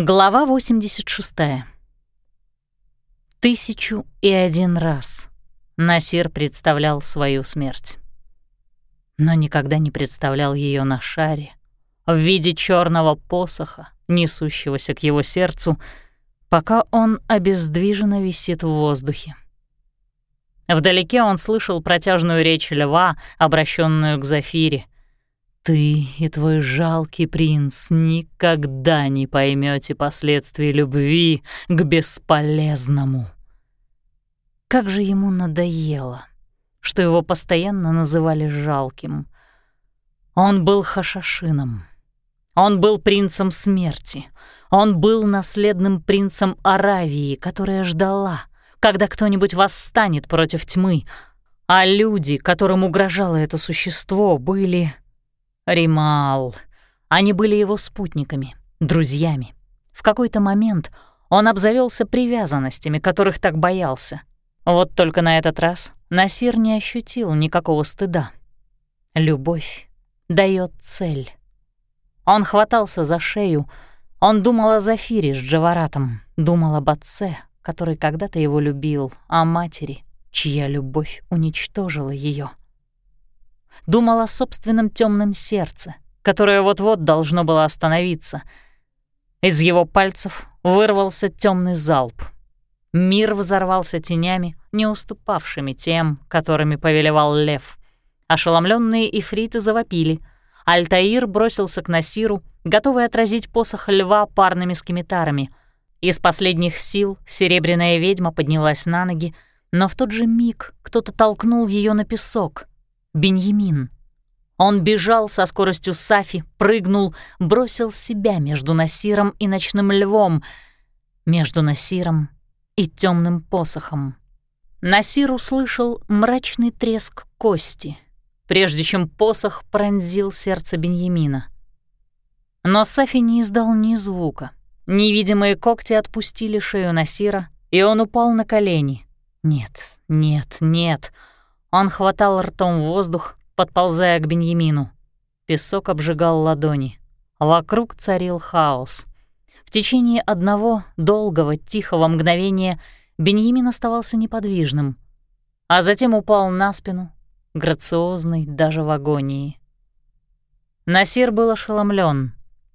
Глава 86. Тысячу и один раз Насир представлял свою смерть. Но никогда не представлял ее на шаре, в виде черного посоха, несущегося к его сердцу, пока он обездвиженно висит в воздухе. Вдалеке он слышал протяжную речь льва, обращенную к Зафире — ты и твой жалкий принц никогда не поймете последствий любви к бесполезному. Как же ему надоело, что его постоянно называли жалким. Он был хашашином. Он был принцем смерти. Он был наследным принцем Аравии, которая ждала, когда кто-нибудь восстанет против тьмы, а люди, которым угрожало это существо, были Римал. Они были его спутниками, друзьями. В какой-то момент он обзавелся привязанностями, которых так боялся. Вот только на этот раз Насир не ощутил никакого стыда. Любовь дает цель. Он хватался за шею, он думал о Зафире с Джаваратом, думал об отце, который когда-то его любил, о матери, чья любовь уничтожила ее думал о собственном темном сердце, которое вот-вот должно было остановиться. Из его пальцев вырвался темный залп. Мир взорвался тенями, не уступавшими тем, которыми повелевал лев. Ошеломленные ифриты завопили. Альтаир бросился к Насиру, готовый отразить посох льва парными скимитарами. Из последних сил серебряная ведьма поднялась на ноги, но в тот же миг кто-то толкнул ее на песок. Беньямин. Он бежал со скоростью Сафи, прыгнул, бросил себя между Насиром и ночным львом, между Насиром и темным посохом. Насир услышал мрачный треск кости, прежде чем посох пронзил сердце Беньямина. Но Сафи не издал ни звука. Невидимые когти отпустили шею Насира, и он упал на колени. Нет, нет, нет — он хватал ртом воздух, подползая к Беньямину. Песок обжигал ладони. Вокруг царил хаос. В течение одного долгого, тихого мгновения Беньямин оставался неподвижным, а затем упал на спину, грациозный даже в агонии. Насир был ошеломлен,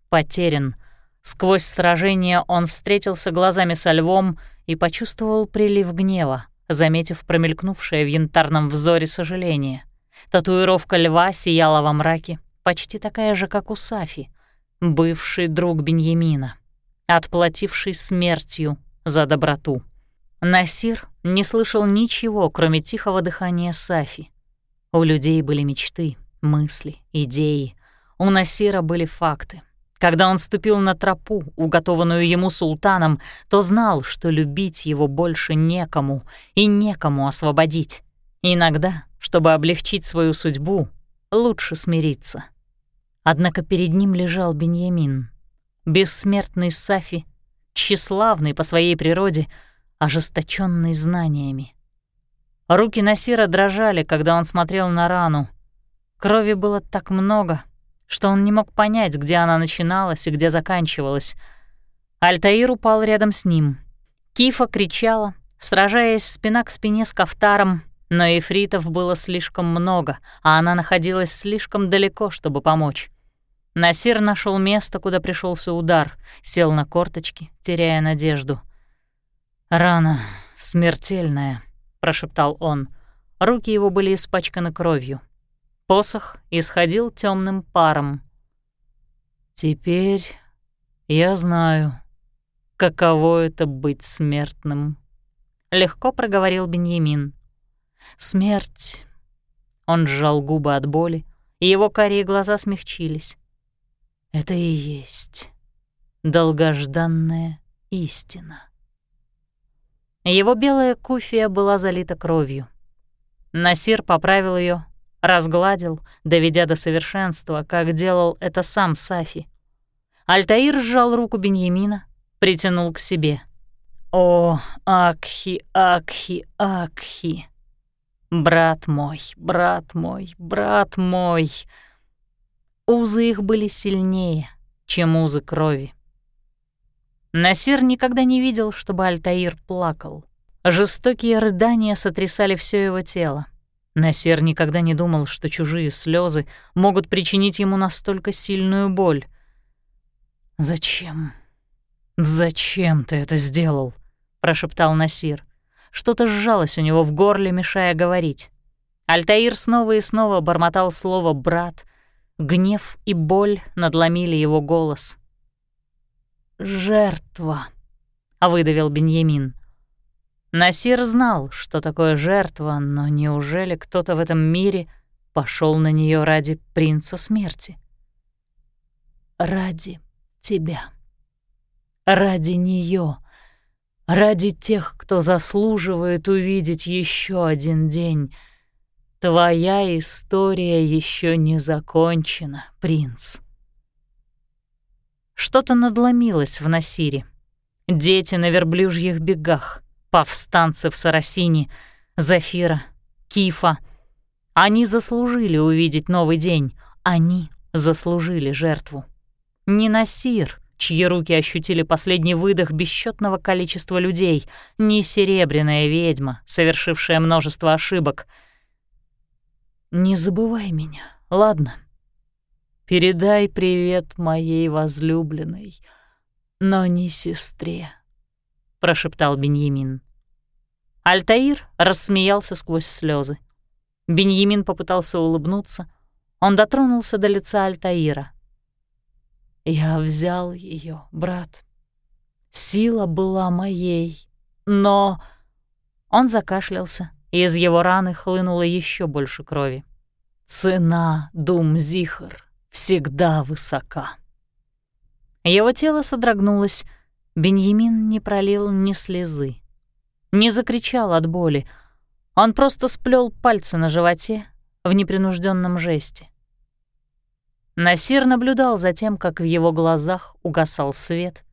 потерян. Сквозь сражение он встретился глазами со львом и почувствовал прилив гнева заметив промелькнувшее в янтарном взоре сожаление. Татуировка льва сияла во мраке, почти такая же, как у Сафи, бывший друг Беньямина, отплативший смертью за доброту. Насир не слышал ничего, кроме тихого дыхания Сафи. У людей были мечты, мысли, идеи. У Насира были факты — когда он ступил на тропу, уготованную ему султаном, то знал, что любить его больше некому и некому освободить. Иногда, чтобы облегчить свою судьбу, лучше смириться. Однако перед ним лежал Беньямин, бессмертный Сафи, тщеславный по своей природе, ожесточенный знаниями. Руки Насира дрожали, когда он смотрел на рану. Крови было так много — что он не мог понять, где она начиналась и где заканчивалась. Альтаир упал рядом с ним. Кифа кричала, сражаясь спина к спине с Кафтаром, но эфритов было слишком много, а она находилась слишком далеко, чтобы помочь. Насир нашел место, куда пришелся удар, сел на корточки, теряя надежду. «Рана смертельная», — прошептал он. Руки его были испачканы кровью. Посох исходил темным паром. «Теперь я знаю, каково это быть смертным», — легко проговорил Беньямин. «Смерть...» Он сжал губы от боли, и его карие глаза смягчились. «Это и есть долгожданная истина». Его белая куфия была залита кровью. Насир поправил ее разгладил, доведя до совершенства, как делал это сам Сафи. Альтаир сжал руку Беньямина, притянул к себе. «О, Акхи, Акхи, Акхи! Брат мой, брат мой, брат мой!» Узы их были сильнее, чем узы крови. Насир никогда не видел, чтобы Альтаир плакал. Жестокие рыдания сотрясали все его тело. Насир никогда не думал, что чужие слезы могут причинить ему настолько сильную боль. «Зачем? Зачем ты это сделал?» — прошептал Насир. Что-то сжалось у него в горле, мешая говорить. Альтаир снова и снова бормотал слово «брат». Гнев и боль надломили его голос. «Жертва», — выдавил Беньямин. Насир знал, что такое жертва, но неужели кто-то в этом мире пошел на нее ради принца смерти? «Ради тебя. Ради нее, Ради тех, кто заслуживает увидеть еще один день. Твоя история еще не закончена, принц». Что-то надломилось в Насире. Дети на верблюжьих бегах, повстанцы в Сарасине, Зафира, Кифа. Они заслужили увидеть новый день, они заслужили жертву. Не Насир, чьи руки ощутили последний выдох бесчетного количества людей, не серебряная ведьма, совершившая множество ошибок. «Не забывай меня, ладно? Передай привет моей возлюбленной, но не сестре», — прошептал Беньямин. Альтаир рассмеялся сквозь слезы. Беньямин попытался улыбнуться. Он дотронулся до лица Альтаира. «Я взял ее, брат. Сила была моей, но...» Он закашлялся, и из его раны хлынуло еще больше крови. «Цена, Дум Зихар, всегда высока». Его тело содрогнулось. Беньямин не пролил ни слезы не закричал от боли. Он просто сплел пальцы на животе в непринужденном жесте. Насир наблюдал за тем, как в его глазах угасал свет,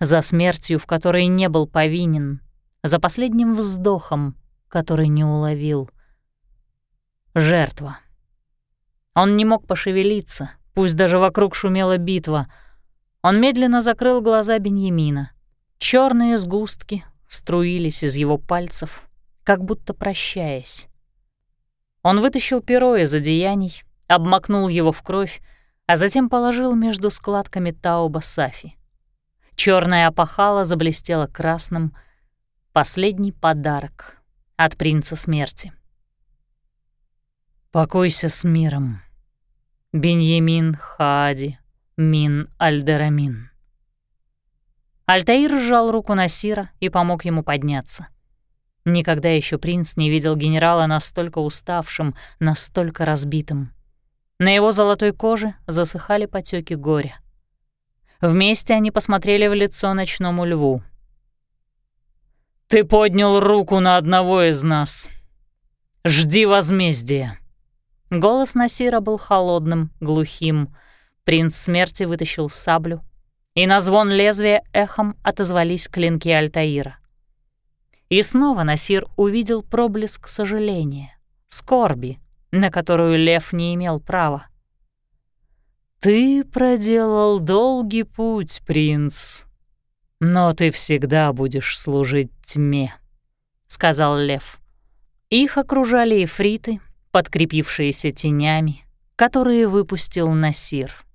за смертью, в которой не был повинен, за последним вздохом, который не уловил. Жертва. Он не мог пошевелиться, пусть даже вокруг шумела битва. Он медленно закрыл глаза Беньямина. Черные сгустки струились из его пальцев, как будто прощаясь. Он вытащил перо из одеяний, обмакнул его в кровь, а затем положил между складками тауба Сафи. Черная опахала заблестела красным. Последний подарок от принца смерти. «Покойся с миром, Беньямин Хади Мин Альдерамин». Альтаир сжал руку Насира и помог ему подняться. Никогда еще принц не видел генерала настолько уставшим, настолько разбитым. На его золотой коже засыхали потеки горя. Вместе они посмотрели в лицо ночному льву. «Ты поднял руку на одного из нас. Жди возмездия». Голос Насира был холодным, глухим. Принц смерти вытащил саблю, и на звон лезвия эхом отозвались клинки Альтаира. И снова Насир увидел проблеск сожаления, скорби, на которую лев не имел права. «Ты проделал долгий путь, принц, но ты всегда будешь служить тьме», — сказал лев. Их окружали эфриты, подкрепившиеся тенями, которые выпустил Насир.